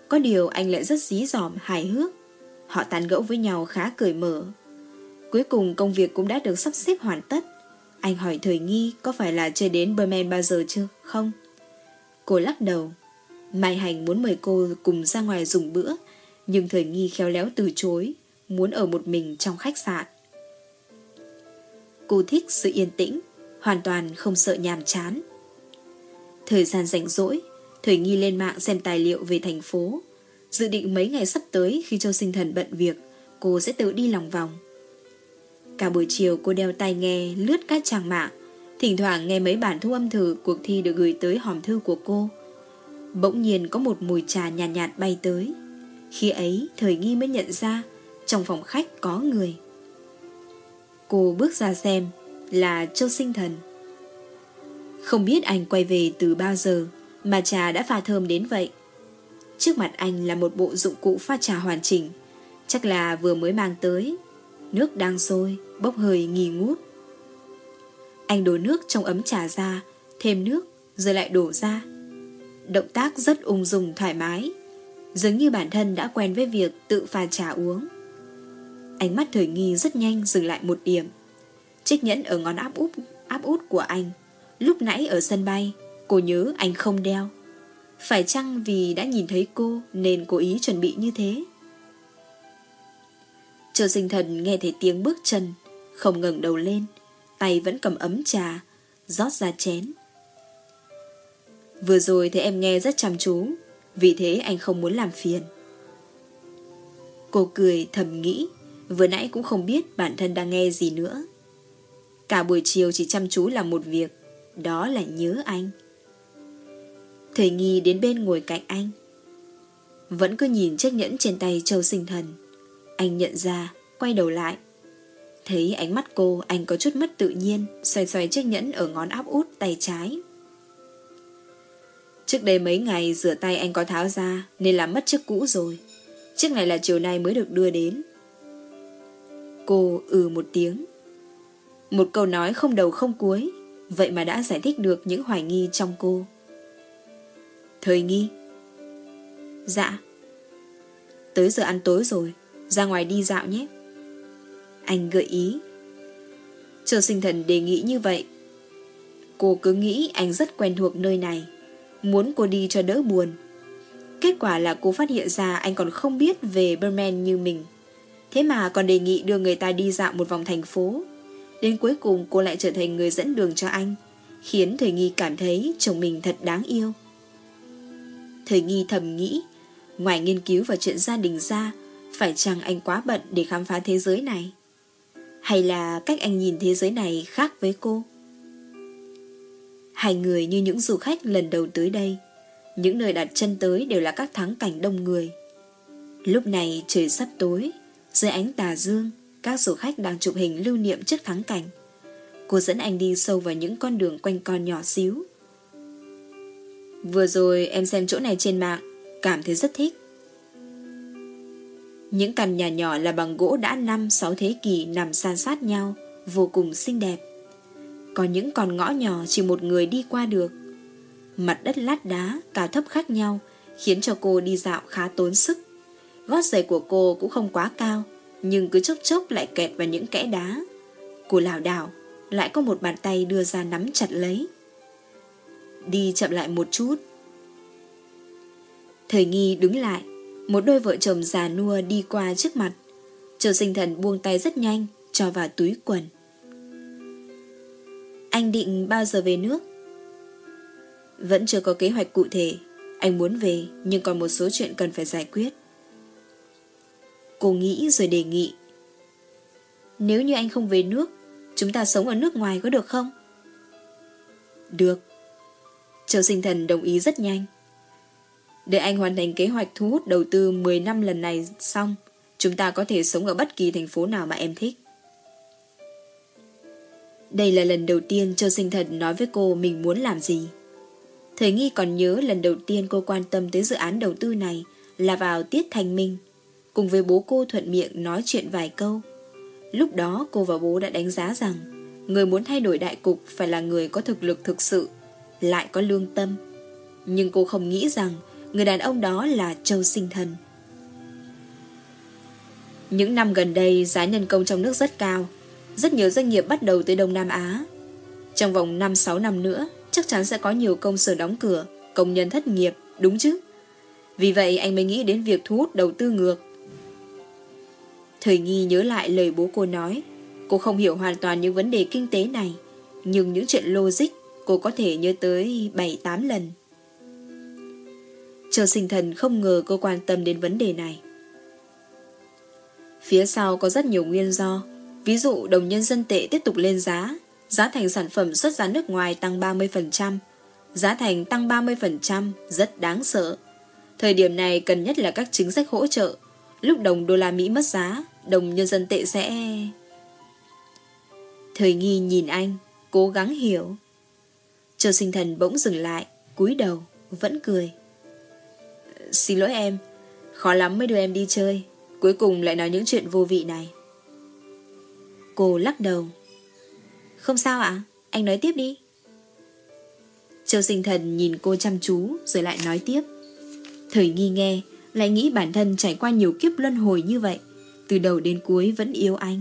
[SPEAKER 1] có điều anh lại rất dí dỏm, hài hước. Họ tán gẫu với nhau khá cởi mở. Cuối cùng công việc cũng đã được sắp xếp hoàn tất. Anh hỏi Thời Nghi có phải là chơi đến Berman bao giờ chưa? Không. Cô lắc đầu. Mai Hành muốn mời cô cùng ra ngoài dùng bữa, nhưng Thời Nghi khéo léo từ chối, muốn ở một mình trong khách sạn. Cô thích sự yên tĩnh, hoàn toàn không sợ nhàm chán. Thời gian rảnh rỗi, Thời Nghi lên mạng xem tài liệu về thành phố. Dự định mấy ngày sắp tới khi Châu Sinh Thần bận việc, cô sẽ tự đi lòng vòng. Cả buổi chiều cô đeo tai nghe lướt các trang mạng, thỉnh thoảng nghe mấy bản thu âm thử cuộc thi được gửi tới hòm thư của cô. Bỗng nhiên có một mùi trà nhàn nhạt, nhạt bay tới. Khi ấy, Thời Nghi mới nhận ra trong phòng khách có người. Cô bước ra xem là Châu Sinh Thần. Không biết anh quay về từ bao giờ mà trà đã pha thơm đến vậy. Trước mặt anh là một bộ dụng cụ pha trà hoàn chỉnh, chắc là vừa mới mang tới. Nước đang sôi, bốc hơi nghi ngút. Anh đổ nước trong ấm trà ra, thêm nước, rồi lại đổ ra. Động tác rất ung dung thoải mái, dường như bản thân đã quen với việc tự pha trà uống. Ánh mắt thời nghi rất nhanh dừng lại một điểm. Chiếc nhẫn ở ngón áp út, áp út của anh, lúc nãy ở sân bay, cô nhớ anh không đeo. Phải chăng vì đã nhìn thấy cô nên cố ý chuẩn bị như thế? Châu sinh thần nghe thấy tiếng bước chân, không ngẩng đầu lên, tay vẫn cầm ấm trà, rót ra chén. Vừa rồi thấy em nghe rất chăm chú, vì thế anh không muốn làm phiền. Cô cười thầm nghĩ, vừa nãy cũng không biết bản thân đang nghe gì nữa. Cả buổi chiều chỉ chăm chú làm một việc, đó là nhớ anh. Thầy nghi đến bên ngồi cạnh anh. Vẫn cứ nhìn chiếc nhẫn trên tay châu sinh thần. Anh nhận ra, quay đầu lại. Thấy ánh mắt cô, anh có chút mất tự nhiên, xoay xoay chiếc nhẫn ở ngón áp út tay trái. Trước đây mấy ngày rửa tay anh có tháo ra, nên làm mất chiếc cũ rồi. Chiếc này là chiều nay mới được đưa đến. Cô ừ một tiếng. Một câu nói không đầu không cuối, vậy mà đã giải thích được những hoài nghi trong cô. Thời nghi. Dạ. Tới giờ ăn tối rồi, ra ngoài đi dạo nhé. Anh gợi ý. Chờ sinh thần đề nghị như vậy. Cô cứ nghĩ anh rất quen thuộc nơi này, muốn cô đi cho đỡ buồn. Kết quả là cô phát hiện ra anh còn không biết về Berman như mình. Thế mà còn đề nghị đưa người ta đi dạo một vòng thành phố. Đến cuối cùng cô lại trở thành người dẫn đường cho anh, khiến Thời Nghi cảm thấy chồng mình thật đáng yêu. Thời Nghi thầm nghĩ, ngoài nghiên cứu và chuyện gia đình ra, phải chăng anh quá bận để khám phá thế giới này? Hay là cách anh nhìn thế giới này khác với cô? Hai người như những du khách lần đầu tới đây, những nơi đặt chân tới đều là các thắng cảnh đông người. Lúc này trời sắp tối, dưới ánh tà dương, các du khách đang chụp hình lưu niệm trước thắng cảnh. Cô dẫn anh đi sâu vào những con đường quanh con nhỏ xíu. Vừa rồi em xem chỗ này trên mạng, cảm thấy rất thích. Những căn nhà nhỏ là bằng gỗ đã năm sáu thế kỷ nằm san sát nhau, vô cùng xinh đẹp. Có những con ngõ nhỏ chỉ một người đi qua được. Mặt đất lát đá, cao thấp khác nhau, khiến cho cô đi dạo khá tốn sức. Gót giày của cô cũng không quá cao, nhưng cứ chốc chốc lại kẹt vào những kẽ đá. Cô lảo đảo, lại có một bàn tay đưa ra nắm chặt lấy. Đi chậm lại một chút. Thời nghi đứng lại, một đôi vợ chồng già nua đi qua trước mặt. Châu sinh thần buông tay rất nhanh, cho vào túi quần. Anh định bao giờ về nước? Vẫn chưa có kế hoạch cụ thể. Anh muốn về, nhưng còn một số chuyện cần phải giải quyết. Cô nghĩ rồi đề nghị. Nếu như anh không về nước, chúng ta sống ở nước ngoài có được không? Được. Châu sinh thần đồng ý rất nhanh. Để anh hoàn thành kế hoạch thu hút đầu tư 10 năm lần này xong, Chúng ta có thể sống ở bất kỳ thành phố nào mà em thích. Đây là lần đầu tiên Châu Sinh Thần nói với cô mình muốn làm gì. Thời nghi còn nhớ lần đầu tiên cô quan tâm tới dự án đầu tư này là vào tiết thành minh, cùng với bố cô thuận miệng nói chuyện vài câu. Lúc đó cô và bố đã đánh giá rằng người muốn thay đổi đại cục phải là người có thực lực thực sự, lại có lương tâm. Nhưng cô không nghĩ rằng người đàn ông đó là Châu Sinh Thần. Những năm gần đây giá nhân công trong nước rất cao, rất nhiều doanh nghiệp bắt đầu tới Đông Nam Á. Trong vòng 5-6 năm nữa, chắc chắn sẽ có nhiều công sở đóng cửa, công nhân thất nghiệp, đúng chứ? Vì vậy anh mới nghĩ đến việc thu hút đầu tư ngược. Thời nghi nhớ lại lời bố cô nói, cô không hiểu hoàn toàn những vấn đề kinh tế này, nhưng những chuyện logic cô có thể nhớ tới 7-8 lần. Chờ sinh thần không ngờ cô quan tâm đến vấn đề này. Phía sau có rất nhiều nguyên do, ví dụ đồng nhân dân tệ tiếp tục lên giá, giá thành sản phẩm xuất ra nước ngoài tăng 30%, giá thành tăng 30% rất đáng sợ. Thời điểm này cần nhất là các chính sách hỗ trợ, lúc đồng đô la Mỹ mất giá, đồng nhân dân tệ sẽ... Thời nghi nhìn anh, cố gắng hiểu. Châu sinh thần bỗng dừng lại, cúi đầu, vẫn cười. Xin lỗi em, khó lắm mới đưa em đi chơi, cuối cùng lại nói những chuyện vô vị này. Cô lắc đầu. Không sao ạ, anh nói tiếp đi. Châu sinh thần nhìn cô chăm chú rồi lại nói tiếp. Thời nghi nghe, lại nghĩ bản thân trải qua nhiều kiếp luân hồi như vậy, từ đầu đến cuối vẫn yêu anh.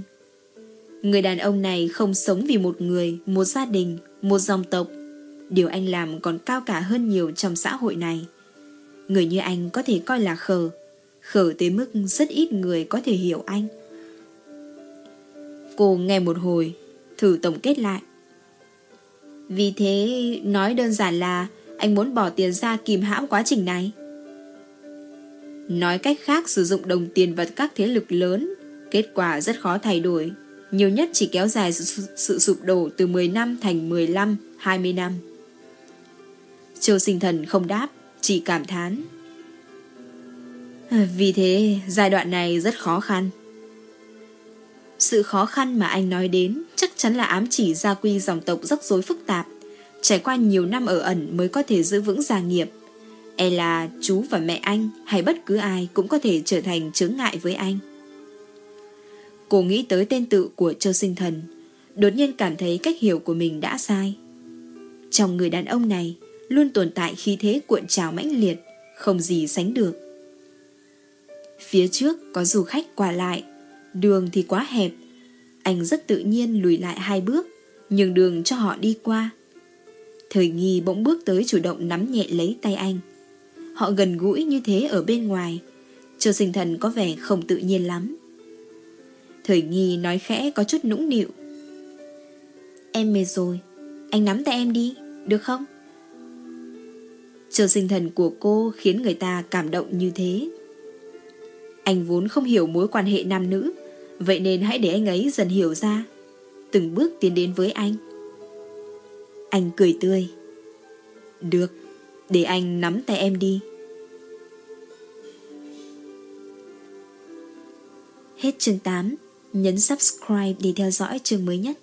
[SPEAKER 1] Người đàn ông này không sống vì một người, một gia đình, một dòng tộc. Điều anh làm còn cao cả hơn nhiều trong xã hội này. Người như anh có thể coi là khờ, khờ tới mức rất ít người có thể hiểu anh. Cô nghe một hồi, thử tổng kết lại. Vì thế, nói đơn giản là anh muốn bỏ tiền ra kìm hãm quá trình này. Nói cách khác sử dụng đồng tiền và các thế lực lớn, kết quả rất khó thay đổi, nhiều nhất chỉ kéo dài sự, sự sụp đổ từ 10 năm thành 15, 20 năm. Châu sinh thần không đáp, chỉ cảm thán. Vì thế, giai đoạn này rất khó khăn. Sự khó khăn mà anh nói đến chắc chắn là ám chỉ gia quy dòng tộc rắc rối phức tạp, trải qua nhiều năm ở ẩn mới có thể giữ vững gia nghiệp. E là chú và mẹ anh hay bất cứ ai cũng có thể trở thành chướng ngại với anh. Cô nghĩ tới tên tự của Châu Sinh Thần, đột nhiên cảm thấy cách hiểu của mình đã sai. Trong người đàn ông này luôn tồn tại khí thế cuộn trào mãnh liệt, không gì sánh được. Phía trước có du khách qua lại, đường thì quá hẹp. Anh rất tự nhiên lùi lại hai bước, nhường đường cho họ đi qua. Thời nghi bỗng bước tới chủ động nắm nhẹ lấy tay anh. Họ gần gũi như thế ở bên ngoài, Châu sinh thần có vẻ không tự nhiên lắm. Thời nghi nói khẽ có chút nũng nịu. Em mệt rồi, anh nắm tay em đi, được không? Châu sinh thần của cô khiến người ta cảm động như thế. Anh vốn không hiểu mối quan hệ nam nữ, vậy nên hãy để anh ấy dần hiểu ra, từng bước tiến đến với anh. Anh cười tươi. Được, để anh nắm tay em đi. Hết chương 8, nhấn subscribe để theo dõi chương mới nhất.